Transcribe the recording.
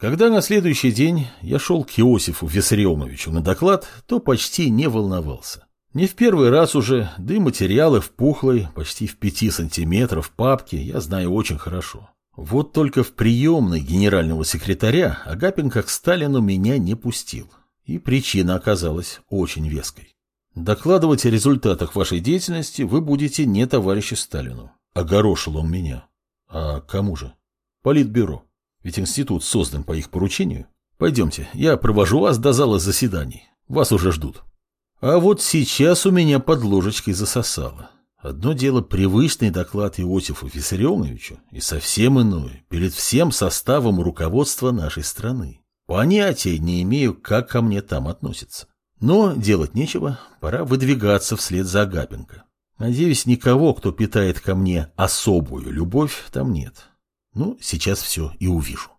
Когда на следующий день я шел к Иосифу Виссарионовичу на доклад, то почти не волновался. Не в первый раз уже, да и материалы в пухлой, почти в пяти сантиметров папке я знаю очень хорошо. Вот только в приемной генерального секретаря Агапенко к Сталину меня не пустил. И причина оказалась очень веской. Докладывать о результатах вашей деятельности вы будете не товарищу Сталину. Огорошил он меня. А кому же? Политбюро. Ведь институт создан по их поручению. Пойдемте, я провожу вас до зала заседаний. Вас уже ждут. А вот сейчас у меня под ложечкой засосало. Одно дело привычный доклад Иосифу Виссарионовичу, и совсем иное перед всем составом руководства нашей страны. Понятия не имею, как ко мне там относятся. Но делать нечего, пора выдвигаться вслед за Агапенко. Надеюсь, никого, кто питает ко мне особую любовь, там нет. Ну, сейчас все и увижу.